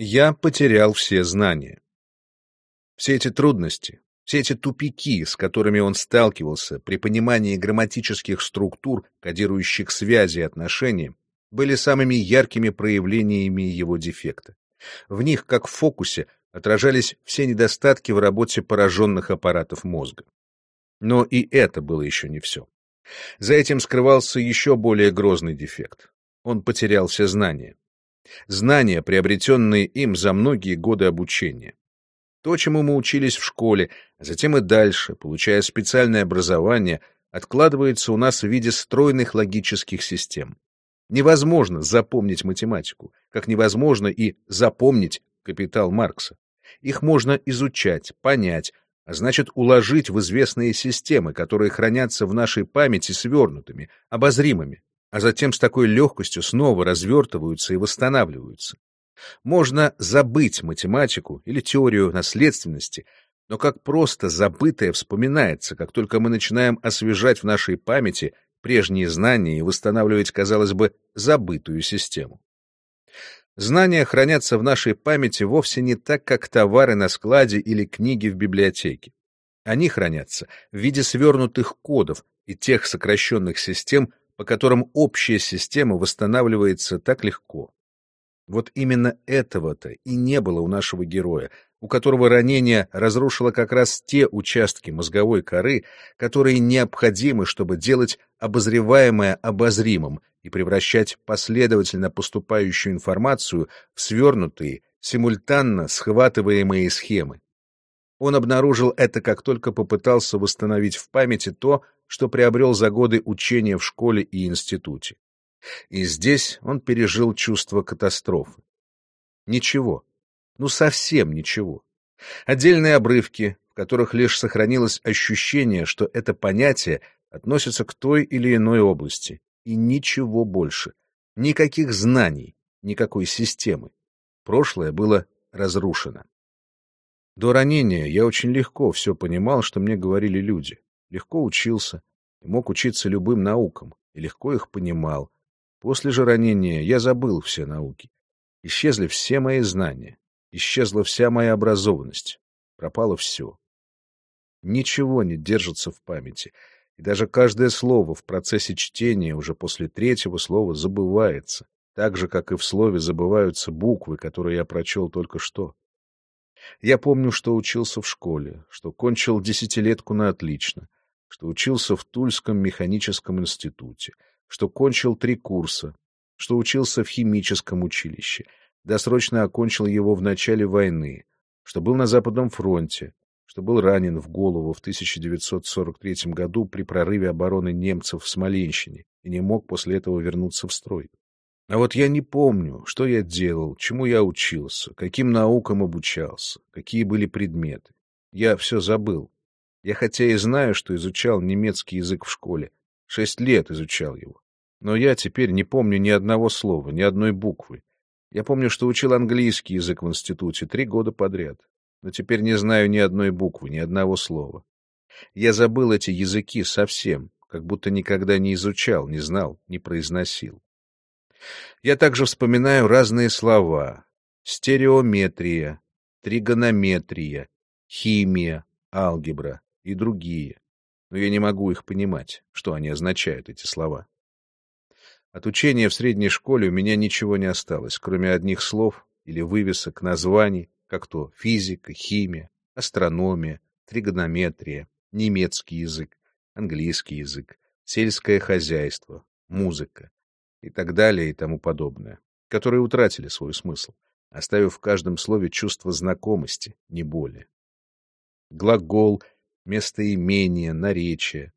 Я потерял все знания. Все эти трудности, все эти тупики, с которыми он сталкивался при понимании грамматических структур, кодирующих связи и отношения, были самыми яркими проявлениями его дефекта. В них, как в фокусе, отражались все недостатки в работе пораженных аппаратов мозга. Но и это было еще не все. За этим скрывался еще более грозный дефект. Он потерял все знания знания, приобретенные им за многие годы обучения. То, чему мы учились в школе, а затем и дальше, получая специальное образование, откладывается у нас в виде стройных логических систем. Невозможно запомнить математику, как невозможно и запомнить капитал Маркса. Их можно изучать, понять, а значит уложить в известные системы, которые хранятся в нашей памяти свернутыми, обозримыми, а затем с такой легкостью снова развертываются и восстанавливаются. Можно забыть математику или теорию наследственности, но как просто забытое вспоминается, как только мы начинаем освежать в нашей памяти прежние знания и восстанавливать, казалось бы, забытую систему. Знания хранятся в нашей памяти вовсе не так, как товары на складе или книги в библиотеке. Они хранятся в виде свернутых кодов и тех сокращенных систем, по которым общая система восстанавливается так легко. Вот именно этого-то и не было у нашего героя, у которого ранение разрушило как раз те участки мозговой коры, которые необходимы, чтобы делать обозреваемое обозримым и превращать последовательно поступающую информацию в свернутые, симультанно схватываемые схемы. Он обнаружил это, как только попытался восстановить в памяти то, что приобрел за годы учения в школе и институте. И здесь он пережил чувство катастрофы. Ничего. Ну, совсем ничего. Отдельные обрывки, в которых лишь сохранилось ощущение, что это понятие относится к той или иной области. И ничего больше. Никаких знаний, никакой системы. Прошлое было разрушено. До ранения я очень легко все понимал, что мне говорили люди легко учился и мог учиться любым наукам, и легко их понимал. После же ранения я забыл все науки. Исчезли все мои знания, исчезла вся моя образованность, пропало все. Ничего не держится в памяти, и даже каждое слово в процессе чтения уже после третьего слова забывается, так же, как и в слове забываются буквы, которые я прочел только что. Я помню, что учился в школе, что кончил десятилетку на отлично, что учился в Тульском механическом институте, что кончил три курса, что учился в химическом училище, досрочно окончил его в начале войны, что был на Западном фронте, что был ранен в голову в 1943 году при прорыве обороны немцев в Смоленщине и не мог после этого вернуться в строй. А вот я не помню, что я делал, чему я учился, каким наукам обучался, какие были предметы. Я все забыл. Я хотя и знаю, что изучал немецкий язык в школе, шесть лет изучал его, но я теперь не помню ни одного слова, ни одной буквы. Я помню, что учил английский язык в институте три года подряд, но теперь не знаю ни одной буквы, ни одного слова. Я забыл эти языки совсем, как будто никогда не изучал, не знал, не произносил. Я также вспоминаю разные слова. Стереометрия, тригонометрия, химия, алгебра, и другие, но я не могу их понимать, что они означают, эти слова. От учения в средней школе у меня ничего не осталось, кроме одних слов или вывесок названий, как то физика, химия, астрономия, тригонометрия, немецкий язык, английский язык, сельское хозяйство, музыка и так далее и тому подобное, которые утратили свой смысл, оставив в каждом слове чувство знакомости, не более. Глагол — местоимения, наречия.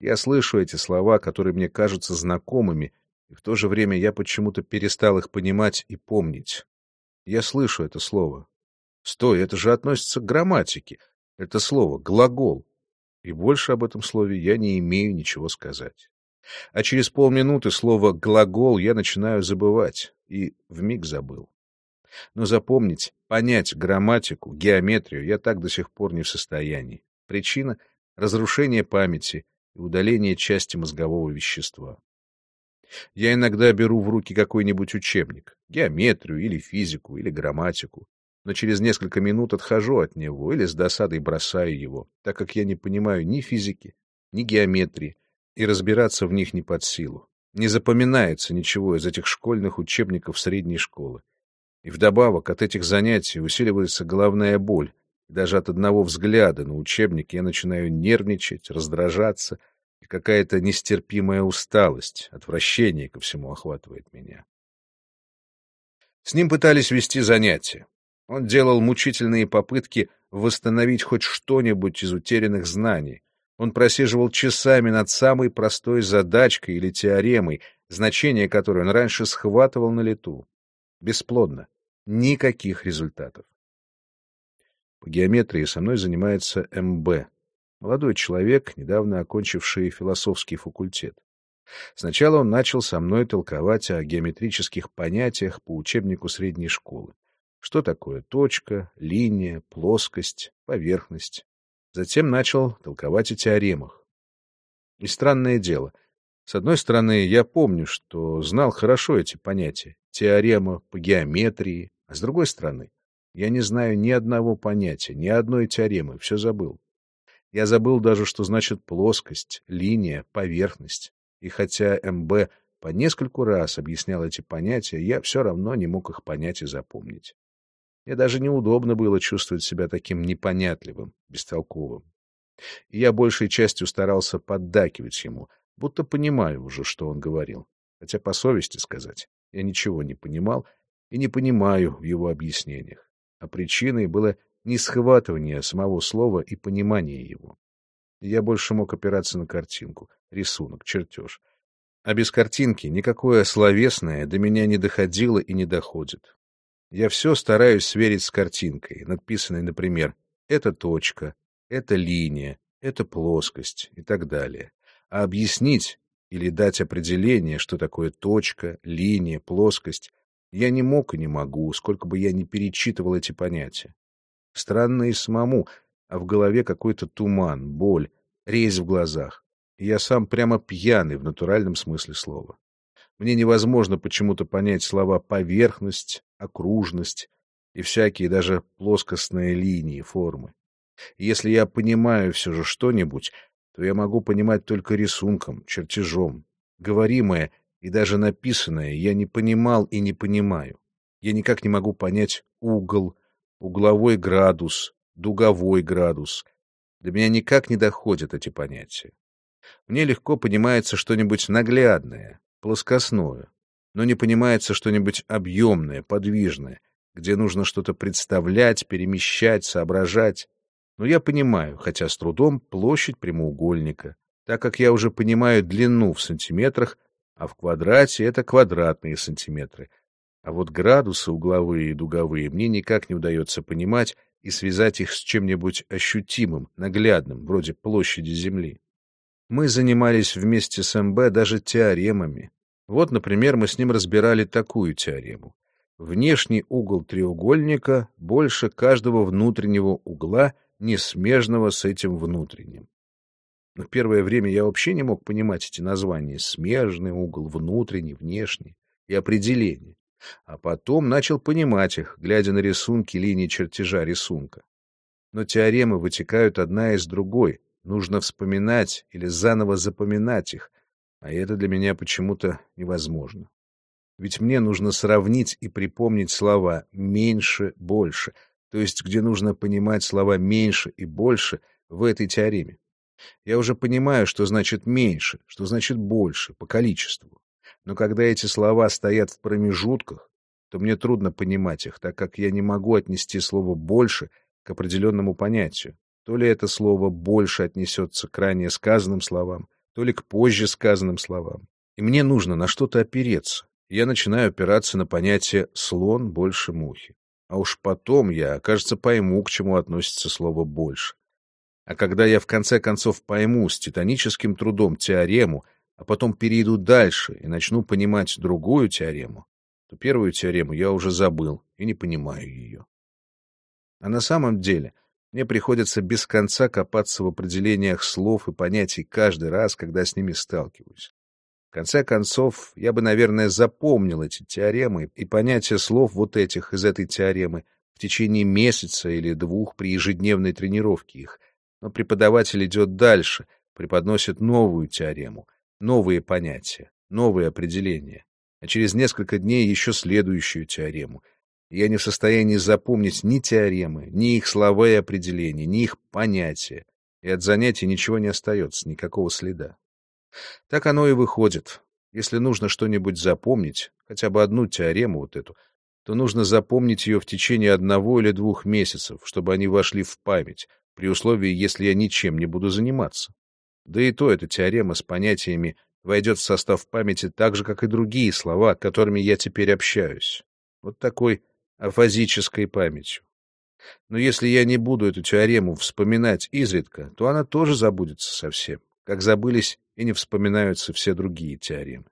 Я слышу эти слова, которые мне кажутся знакомыми, и в то же время я почему-то перестал их понимать и помнить. Я слышу это слово. Стой, это же относится к грамматике. Это слово — глагол. И больше об этом слове я не имею ничего сказать. А через полминуты слово «глагол» я начинаю забывать, и вмиг забыл. Но запомнить, понять грамматику, геометрию я так до сих пор не в состоянии. Причина — разрушение памяти и удаление части мозгового вещества. Я иногда беру в руки какой-нибудь учебник, геометрию или физику или грамматику, но через несколько минут отхожу от него или с досадой бросаю его, так как я не понимаю ни физики, ни геометрии, и разбираться в них не под силу. Не запоминается ничего из этих школьных учебников средней школы. И вдобавок от этих занятий усиливается головная боль. даже от одного взгляда на учебник я начинаю нервничать, раздражаться, и какая-то нестерпимая усталость, отвращение ко всему охватывает меня. С ним пытались вести занятия. Он делал мучительные попытки восстановить хоть что-нибудь из утерянных знаний. Он просиживал часами над самой простой задачкой или теоремой, значение которой он раньше схватывал на лету. Бесплодно. Никаких результатов. По геометрии со мной занимается МБ, молодой человек, недавно окончивший философский факультет. Сначала он начал со мной толковать о геометрических понятиях по учебнику средней школы. Что такое точка, линия, плоскость, поверхность. Затем начал толковать о теоремах. И странное дело. С одной стороны, я помню, что знал хорошо эти понятия. Теорема по геометрии, а с другой стороны, я не знаю ни одного понятия, ни одной теоремы, все забыл. Я забыл даже, что значит плоскость, линия, поверхность. И хотя МБ по нескольку раз объяснял эти понятия, я все равно не мог их понять и запомнить. Мне даже неудобно было чувствовать себя таким непонятливым, бестолковым. И я большей частью старался поддакивать ему, будто понимаю уже, что он говорил. Хотя, по совести сказать, я ничего не понимал и не понимаю в его объяснениях. А причиной было не схватывание самого слова и понимание его. Я больше мог опираться на картинку, рисунок, чертеж. А без картинки никакое словесное до меня не доходило и не доходит. Я все стараюсь сверить с картинкой, надписанной, например, «это точка», «это линия», «это плоскость» и так далее. А объяснить или дать определение, что такое точка, линия, плоскость, я не мог и не могу, сколько бы я ни перечитывал эти понятия. Странно и самому, а в голове какой-то туман, боль, резь в глазах. Я сам прямо пьяный в натуральном смысле слова. Мне невозможно почему-то понять слова «поверхность», «окружность» и всякие даже плоскостные линии, формы. И если я понимаю все же что-нибудь, то я могу понимать только рисунком, чертежом. Говоримое и даже написанное я не понимал и не понимаю. Я никак не могу понять угол, угловой градус, дуговой градус. До меня никак не доходят эти понятия. Мне легко понимается что-нибудь наглядное, плоскостное, но не понимается что-нибудь объемное, подвижное, где нужно что-то представлять, перемещать, соображать. Но я понимаю, хотя с трудом, площадь прямоугольника, так как я уже понимаю длину в сантиметрах, а в квадрате это квадратные сантиметры. А вот градусы угловые и дуговые мне никак не удается понимать и связать их с чем-нибудь ощутимым, наглядным, вроде площади Земли. Мы занимались вместе с МБ даже теоремами. Вот, например, мы с ним разбирали такую теорему. Внешний угол треугольника больше каждого внутреннего угла, не смежного с этим внутренним. Но первое время я вообще не мог понимать эти названия — смежный угол, внутренний, внешний и определение. А потом начал понимать их, глядя на рисунки линии чертежа рисунка. Но теоремы вытекают одна из другой, нужно вспоминать или заново запоминать их, а это для меня почему-то невозможно. Ведь мне нужно сравнить и припомнить слова «меньше», «больше», то есть где нужно понимать слова «меньше» и «больше» в этой теореме. Я уже понимаю, что значит меньше, что значит больше, по количеству. Но когда эти слова стоят в промежутках, то мне трудно понимать их, так как я не могу отнести слово «больше» к определенному понятию. То ли это слово «больше» отнесется к ранее сказанным словам, то ли к позже сказанным словам. И мне нужно на что-то опереться. Я начинаю опираться на понятие «слон больше мухи». А уж потом я, кажется, пойму, к чему относится слово «больше». А когда я в конце концов пойму с титаническим трудом теорему, а потом перейду дальше и начну понимать другую теорему, то первую теорему я уже забыл и не понимаю ее. А на самом деле мне приходится без конца копаться в определениях слов и понятий каждый раз, когда с ними сталкиваюсь. В конце концов, я бы, наверное, запомнил эти теоремы и понятие слов вот этих из этой теоремы в течение месяца или двух при ежедневной тренировке их. Но преподаватель идет дальше, преподносит новую теорему, новые понятия, новые определения, а через несколько дней еще следующую теорему. Я не в состоянии запомнить ни теоремы, ни их слова и определения, ни их понятия, и от занятий ничего не остается, никакого следа. Так оно и выходит. Если нужно что-нибудь запомнить, хотя бы одну теорему вот эту, то нужно запомнить ее в течение одного или двух месяцев, чтобы они вошли в память, при условии, если я ничем не буду заниматься. Да и то эта теорема с понятиями войдет в состав памяти так же, как и другие слова, которыми я теперь общаюсь. Вот такой афазической памятью. Но если я не буду эту теорему вспоминать изредка, то она тоже забудется совсем, как забылись и не вспоминаются все другие теоремы.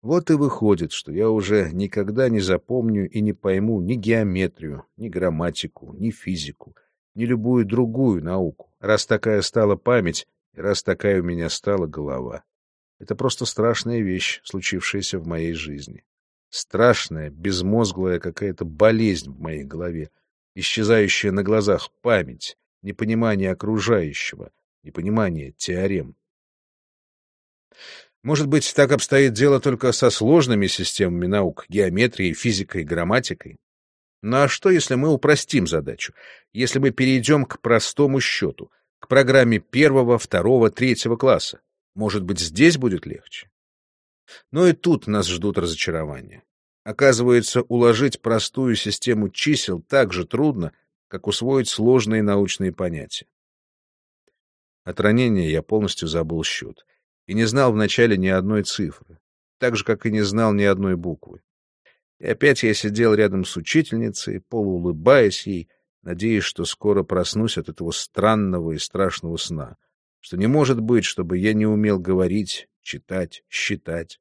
Вот и выходит, что я уже никогда не запомню и не пойму ни геометрию, ни грамматику, ни физику, ни любую другую науку, раз такая стала память и раз такая у меня стала голова. Это просто страшная вещь, случившаяся в моей жизни. Страшная, безмозглая какая-то болезнь в моей голове, исчезающая на глазах память, непонимание окружающего, непонимание теорем. Может быть, так обстоит дело только со сложными системами наук, геометрией, физикой, грамматикой? Ну а что, если мы упростим задачу? Если мы перейдем к простому счету, к программе первого, второго, третьего класса? Может быть, здесь будет легче? Но и тут нас ждут разочарования. Оказывается, уложить простую систему чисел так же трудно, как усвоить сложные научные понятия. От ранения я полностью забыл счет и не знал вначале ни одной цифры, так же, как и не знал ни одной буквы. И опять я сидел рядом с учительницей, полуулыбаясь ей, надеясь, что скоро проснусь от этого странного и страшного сна, что не может быть, чтобы я не умел говорить, читать, считать.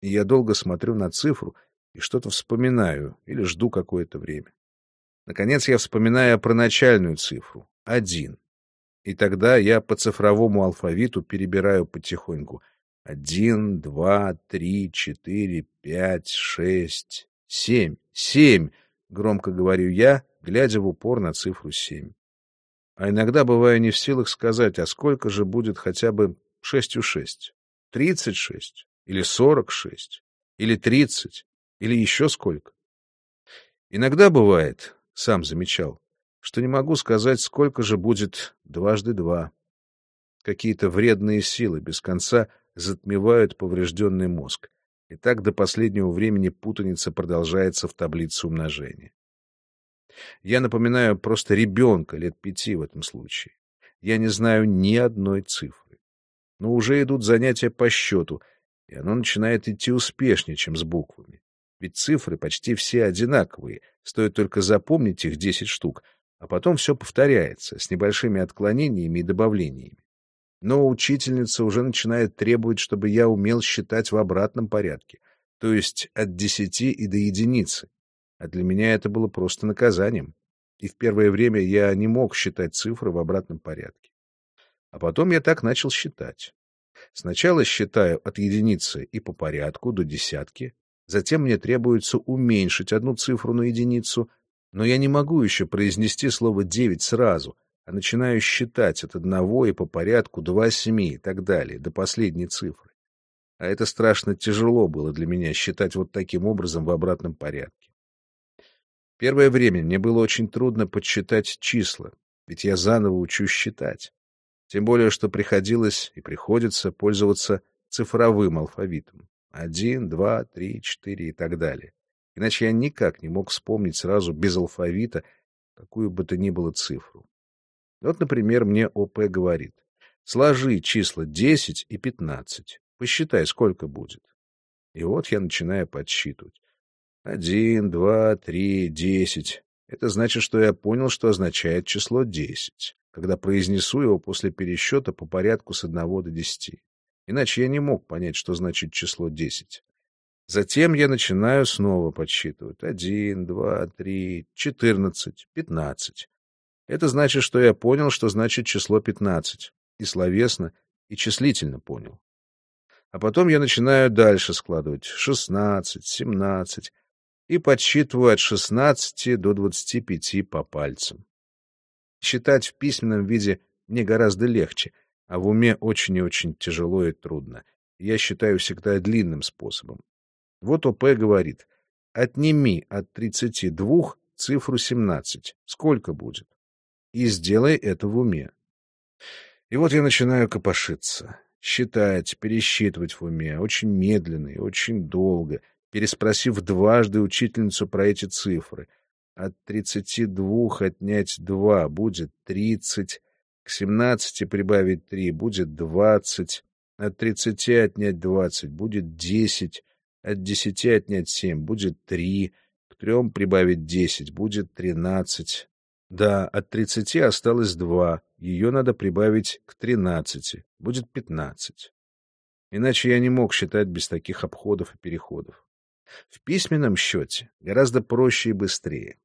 И я долго смотрю на цифру и что-то вспоминаю или жду какое-то время. Наконец я вспоминаю про начальную цифру — один. И тогда я по цифровому алфавиту перебираю потихоньку. Один, два, три, четыре, пять, шесть, семь. Семь! Громко говорю я, глядя в упор на цифру семь. А иногда бываю не в силах сказать, а сколько же будет хотя бы шестью шесть? Тридцать шесть? Или сорок шесть? Или тридцать? Или еще сколько? Иногда бывает, сам замечал, что не могу сказать, сколько же будет дважды два. Какие-то вредные силы без конца затмевают поврежденный мозг. И так до последнего времени путаница продолжается в таблице умножения. Я напоминаю просто ребенка лет пяти в этом случае. Я не знаю ни одной цифры. Но уже идут занятия по счету, и оно начинает идти успешнее, чем с буквами. Ведь цифры почти все одинаковые, стоит только запомнить их десять штук — а потом все повторяется с небольшими отклонениями и добавлениями. Но учительница уже начинает требовать, чтобы я умел считать в обратном порядке, то есть от десяти и до единицы. А для меня это было просто наказанием. И в первое время я не мог считать цифры в обратном порядке. А потом я так начал считать. Сначала считаю от единицы и по порядку до десятки, затем мне требуется уменьшить одну цифру на единицу, но я не могу еще произнести слово «девять» сразу, а начинаю считать от одного и по порядку до восьми и так далее, до последней цифры. А это страшно тяжело было для меня считать вот таким образом в обратном порядке. Первое время мне было очень трудно подсчитать числа, ведь я заново учусь считать. Тем более, что приходилось и приходится пользоваться цифровым алфавитом. Один, два, три, четыре и так далее иначе я никак не мог вспомнить сразу без алфавита какую бы то ни было цифру. Вот, например, мне ОП говорит, сложи числа 10 и 15, посчитай, сколько будет. И вот я начинаю подсчитывать. Один, два, три, десять. Это значит, что я понял, что означает число десять, когда произнесу его после пересчета по порядку с одного до десяти. Иначе я не мог понять, что значит число десять. Затем я начинаю снова подсчитывать. Один, два, три, четырнадцать, пятнадцать. Это значит, что я понял, что значит число пятнадцать. И словесно, и числительно понял. А потом я начинаю дальше складывать. Шестнадцать, семнадцать. И подсчитываю от шестнадцати до двадцати пяти по пальцам. Считать в письменном виде мне гораздо легче, а в уме очень и очень тяжело и трудно. Я считаю всегда длинным способом. Вот ОП говорит, отними от тридцати двух цифру семнадцать. Сколько будет? И сделай это в уме. И вот я начинаю копошиться считать, пересчитывать в уме, очень медленно и очень долго, переспросив дважды учительницу про эти цифры. От тридцати двух отнять два будет тридцать, к семнадцати прибавить три будет двадцать, от тридцати отнять двадцать будет десять, от десяти отнять семь будет три, к трем прибавить десять будет тринадцать. Да, от тридцати осталось два, ее надо прибавить к тринадцати, будет пятнадцать. Иначе я не мог считать без таких обходов и переходов. В письменном счете гораздо проще и быстрее.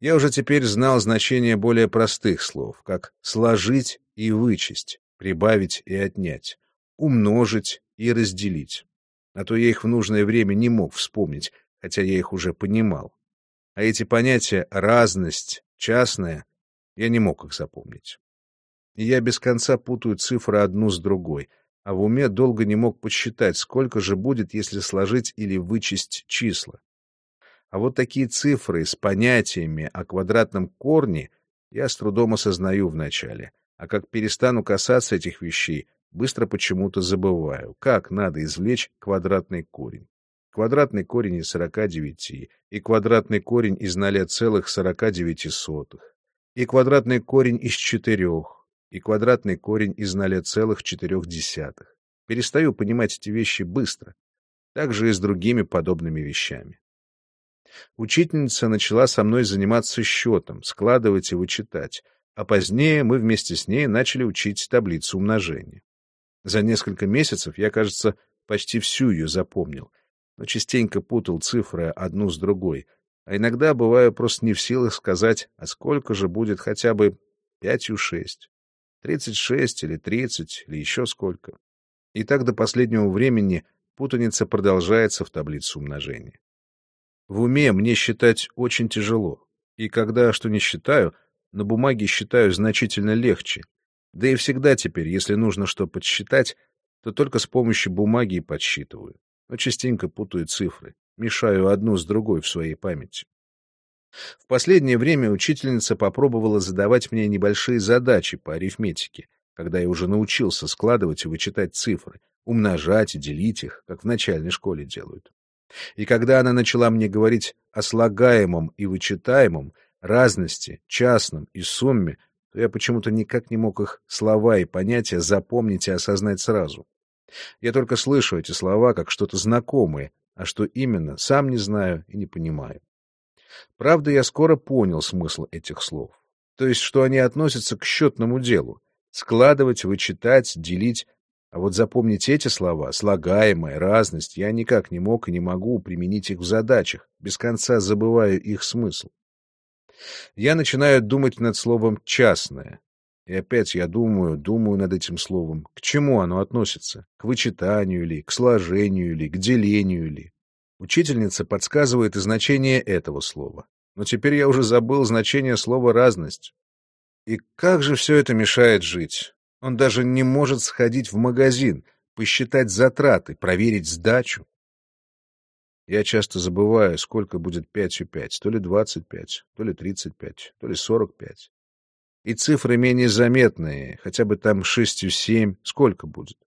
Я уже теперь знал значение более простых слов, как «сложить» и «вычесть», «прибавить» и «отнять», «умножить» и «разделить». А то я их в нужное время не мог вспомнить, хотя я их уже понимал. А эти понятия «разность», «частная» Я не мог их запомнить. И я без конца путаю цифры одну с другой, а в уме долго не мог подсчитать, сколько же будет, если сложить или вычесть числа. А вот такие цифры с понятиями о квадратном корне я с трудом осознаю вначале, а как перестану касаться этих вещей, быстро почему-то забываю, как надо извлечь квадратный корень. Квадратный корень из 49 и квадратный корень из 0,49 и квадратный корень из четырех, и квадратный корень из 0,4. Перестаю понимать эти вещи быстро. Так же и с другими подобными вещами. Учительница начала со мной заниматься счетом, складывать и вычитать, а позднее мы вместе с ней начали учить таблицу умножения. За несколько месяцев я, кажется, почти всю ее запомнил, но частенько путал цифры одну с другой — а иногда бываю просто не в силах сказать, а сколько же будет хотя бы пятью шесть, тридцать шесть или тридцать, или еще сколько. И так до последнего времени путаница продолжается в таблице умножения. В уме мне считать очень тяжело, и когда что не считаю, на бумаге считаю значительно легче. Да и всегда теперь, если нужно что подсчитать, то только с помощью бумаги и подсчитываю, но частенько путаю цифры мешаю одну с другой в своей памяти. В последнее время учительница попробовала задавать мне небольшие задачи по арифметике, когда я уже научился складывать и вычитать цифры, умножать и делить их, как в начальной школе делают. И когда она начала мне говорить о слагаемом и вычитаемом, разности, частном и сумме, то я почему-то никак не мог их слова и понятия запомнить и осознать сразу. Я только слышу эти слова как что-то знакомое, а что именно, сам не знаю и не понимаю. Правда, я скоро понял смысл этих слов. То есть, что они относятся к счетному делу. Складывать, вычитать, делить. А вот запомнить эти слова, слагаемая, разность, я никак не мог и не могу применить их в задачах, без конца забываю их смысл. Я начинаю думать над словом «частное», и опять я думаю, думаю над этим словом. К чему оно относится? К вычитанию ли, к сложению ли, к делению ли? Учительница подсказывает и значение этого слова. Но теперь я уже забыл значение слова «разность». И как же все это мешает жить? Он даже не может сходить в магазин, посчитать затраты, проверить сдачу. Я часто забываю, сколько будет пятью пять, то ли двадцать пять, то ли тридцать пять, то ли сорок пять. И цифры менее заметные, хотя бы там шестью семь, сколько будет?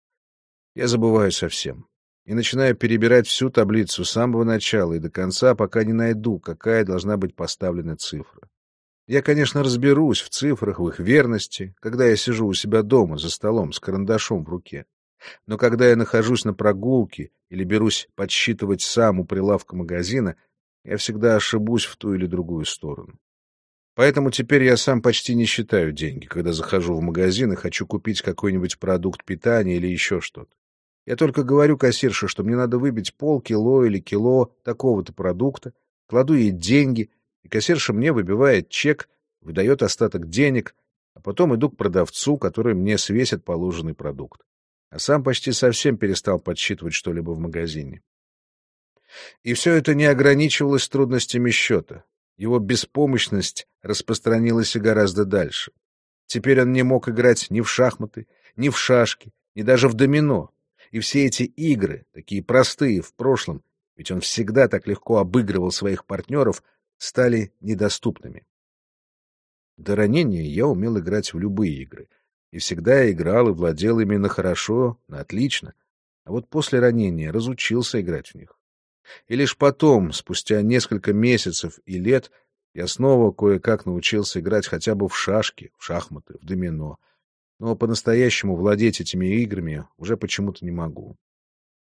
Я забываю совсем. И начинаю перебирать всю таблицу с самого начала и до конца, пока не найду, какая должна быть поставлена цифра. Я, конечно, разберусь в цифрах, в их верности, когда я сижу у себя дома за столом с карандашом в руке. Но когда я нахожусь на прогулке или берусь подсчитывать сам у прилавка магазина, я всегда ошибусь в ту или другую сторону. Поэтому теперь я сам почти не считаю деньги, когда захожу в магазин и хочу купить какой-нибудь продукт питания или еще что-то. Я только говорю кассирше, что мне надо выбить полкило или кило такого-то продукта, кладу ей деньги, и кассирша мне выбивает чек, выдает остаток денег, а потом иду к продавцу, который мне свесит положенный продукт. а сам почти совсем перестал подсчитывать что-либо в магазине. И все это не ограничивалось трудностями счета. Его беспомощность распространилась и гораздо дальше. Теперь он не мог играть ни в шахматы, ни в шашки, ни даже в домино. И все эти игры, такие простые в прошлом, ведь он всегда так легко обыгрывал своих партнеров, стали недоступными. До ранения я умел играть в любые игры. И всегда играл и владел ими на хорошо, на отлично. А вот после ранения разучился играть в них. И лишь потом, спустя несколько месяцев и лет, я снова кое-как научился играть хотя бы в шашки, в шахматы, в домино. Но по-настоящему владеть этими играми уже почему-то не могу.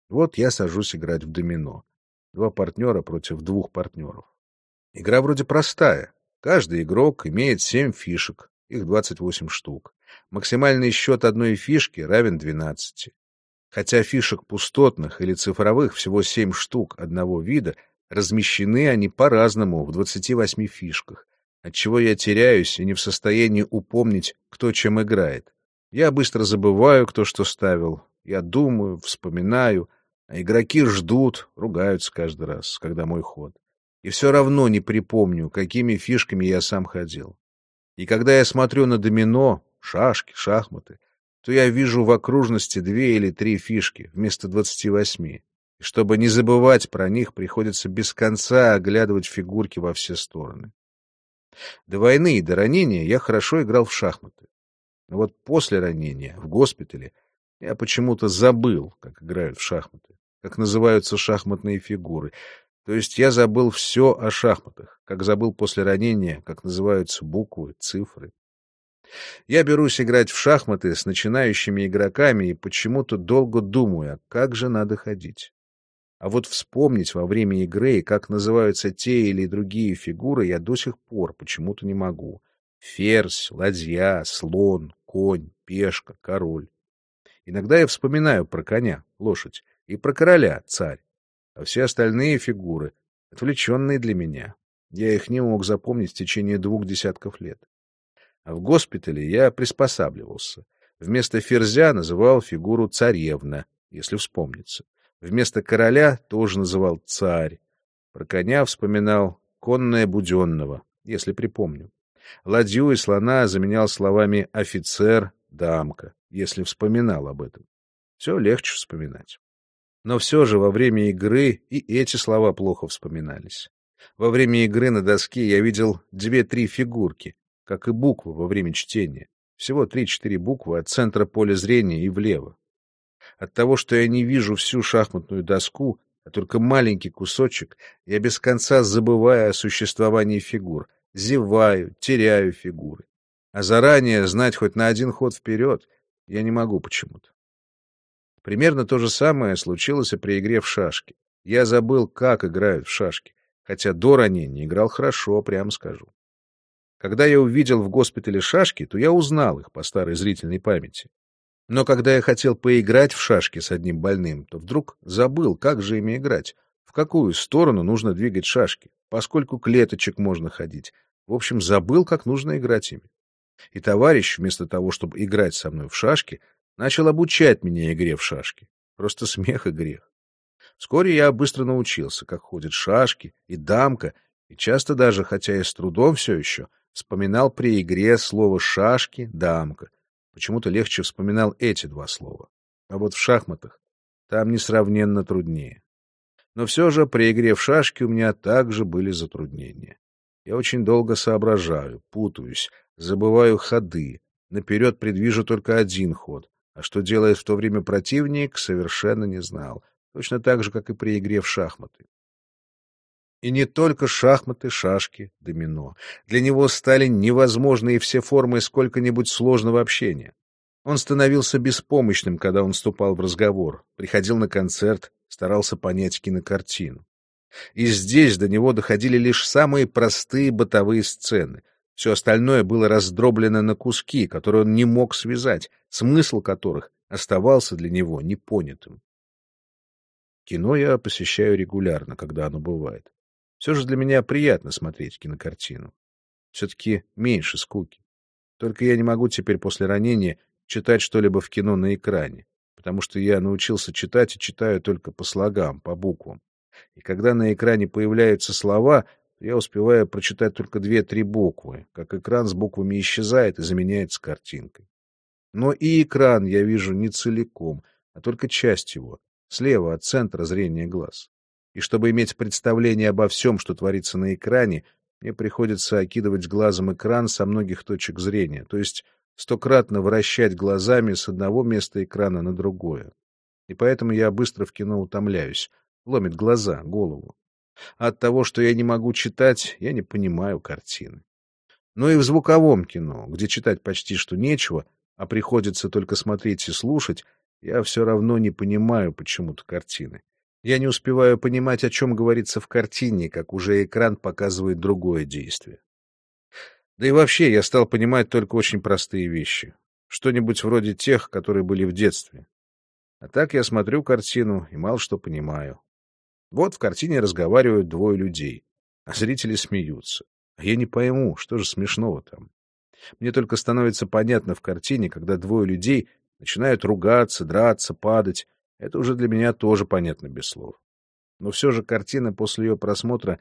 Вот я сажусь играть в домино. Два партнера против двух партнеров. Игра вроде простая. Каждый игрок имеет семь фишек, их двадцать восемь штук. Максимальный счет одной фишки равен двенадцати. Хотя фишек пустотных или цифровых всего семь штук одного вида, размещены они по-разному в 28 фишках, отчего я теряюсь и не в состоянии упомнить, кто чем играет. Я быстро забываю, кто что ставил. Я думаю, вспоминаю, а игроки ждут, ругаются каждый раз, когда мой ход. И все равно не припомню, какими фишками я сам ходил. И когда я смотрю на домино, шашки, шахматы, то я вижу в окружности две или три фишки вместо двадцати восьми. И чтобы не забывать про них, приходится без конца оглядывать фигурки во все стороны. До войны и до ранения я хорошо играл в шахматы. Но вот после ранения, в госпитале, я почему-то забыл, как играют в шахматы, как называются шахматные фигуры. То есть я забыл все о шахматах, как забыл после ранения, как называются буквы, цифры. Я берусь играть в шахматы с начинающими игроками и почему-то долго думаю, а как же надо ходить. А вот вспомнить во время игры, как называются те или другие фигуры, я до сих пор почему-то не могу. Ферзь, ладья, слон, конь, пешка, король. Иногда я вспоминаю про коня, лошадь, и про короля, царь. А все остальные фигуры отвлеченные для меня. Я их не мог запомнить в течение двух десятков лет. А в госпитале я приспосабливался. Вместо ферзя называл фигуру царевна, если вспомнится. Вместо короля тоже называл царь. Про коня вспоминал конное буденного, если припомню. Ладью и слона заменял словами офицер, дамка, если вспоминал об этом. Все легче вспоминать. Но все же во время игры и эти слова плохо вспоминались. Во время игры на доске я видел две-три фигурки, как и буквы во время чтения. Всего три-четыре буквы от центра поля зрения и влево. От того, что я не вижу всю шахматную доску, а только маленький кусочек, я без конца забываю о существовании фигур, зеваю, теряю фигуры. А заранее знать хоть на один ход вперед я не могу почему-то. Примерно то же самое случилось и при игре в шашки. Я забыл, как играют в шашки, хотя до ранения играл хорошо, прямо скажу. Когда я увидел в госпитале шашки, то я узнал их по старой зрительной памяти. Но когда я хотел поиграть в шашки с одним больным, то вдруг забыл, как же ими играть, в какую сторону нужно двигать шашки, поскольку клеточек можно ходить. В общем, забыл, как нужно играть ими. И товарищ, вместо того, чтобы играть со мной в шашки, начал обучать меня игре в шашки. Просто смех и грех. Вскоре я быстро научился, как ходят шашки и дамка, и часто даже, хотя и с трудом все еще, вспоминал при игре слово «шашки», «дамка». Почему-то легче вспоминал эти два слова. А вот в шахматах там несравненно труднее. Но все же при игре в шашки у меня также были затруднения. Я очень долго соображаю, путаюсь, забываю ходы, наперед предвижу только один ход, а что делает в то время противник, совершенно не знал, точно так же, как и при игре в шахматы. И не только шахматы, шашки, домино. Для него стали невозможны все формы сколько-нибудь сложного общения. Он становился беспомощным, когда он вступал в разговор, приходил на концерт, старался понять кинокартину. И здесь до него доходили лишь самые простые бытовые сцены. Все остальное было раздроблено на куски, которые он не мог связать, смысл которых оставался для него непонятым. Кино я посещаю регулярно, когда оно бывает. Все же для меня приятно смотреть кинокартину. Все-таки меньше скуки. Только я не могу теперь после ранения читать что-либо в кино на экране. потому что я научился читать и читаю только по слогам, по буквам. И когда на экране появляются слова, я успеваю прочитать только две-три буквы, как экран с буквами исчезает и заменяется картинкой. Но и экран я вижу не целиком, а только часть его, слева от центра зрения глаз. И чтобы иметь представление обо всем, что творится на экране, мне приходится окидывать глазом экран со многих точек зрения, то есть стократно вращать глазами с одного места экрана на другое. И поэтому я быстро в кино утомляюсь, ломит глаза, голову. От того, что я не могу читать, я не понимаю картины. Но и в звуковом кино, где читать почти что нечего, а приходится только смотреть и слушать, я все равно не понимаю почему-то картины. Я не успеваю понимать, о чем говорится в картине, как уже экран показывает другое действие. Да и вообще я стал понимать только очень простые вещи. Что-нибудь вроде тех, которые были в детстве. А так я смотрю картину и мало что понимаю. Вот в картине разговаривают двое людей, а зрители смеются. А я не пойму, что же смешного там. Мне только становится понятно в картине, когда двое людей начинают ругаться, драться, падать, это уже для меня тоже понятно без слов. Но все же картина после ее просмотра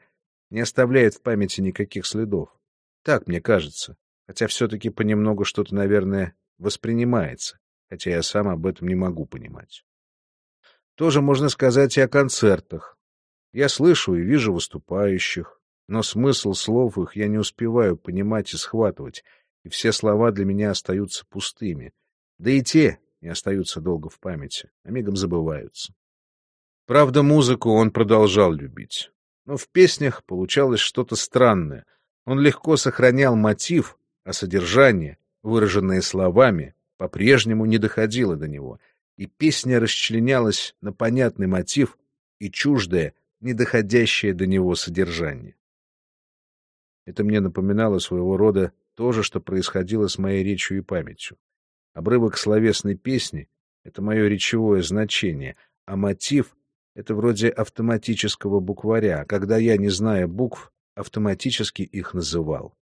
не оставляет в памяти никаких следов. Так мне кажется. Хотя все-таки понемногу что-то, наверное, воспринимается, хотя я сам об этом не могу понимать. Тоже можно сказать и о концертах. Я слышу и вижу выступающих, но смысл слов их я не успеваю понимать и схватывать, и все слова для меня остаются пустыми. Да и те не остаются долго в памяти, а мигом забываются. Правда, музыку он продолжал любить. Но в песнях получалось что-то странное. Он легко сохранял мотив, а содержание, выраженное словами, по-прежнему не доходило до него, и песня расчленялась на понятный мотив и чуждое, не доходящее до него содержание. Это мне напоминало своего рода то же, что происходило с моей речью и памятью. Обрывок словесной песни — это мое речевое значение, а мотив — это вроде автоматического букваря, когда я, не зная букв, автоматически их называл.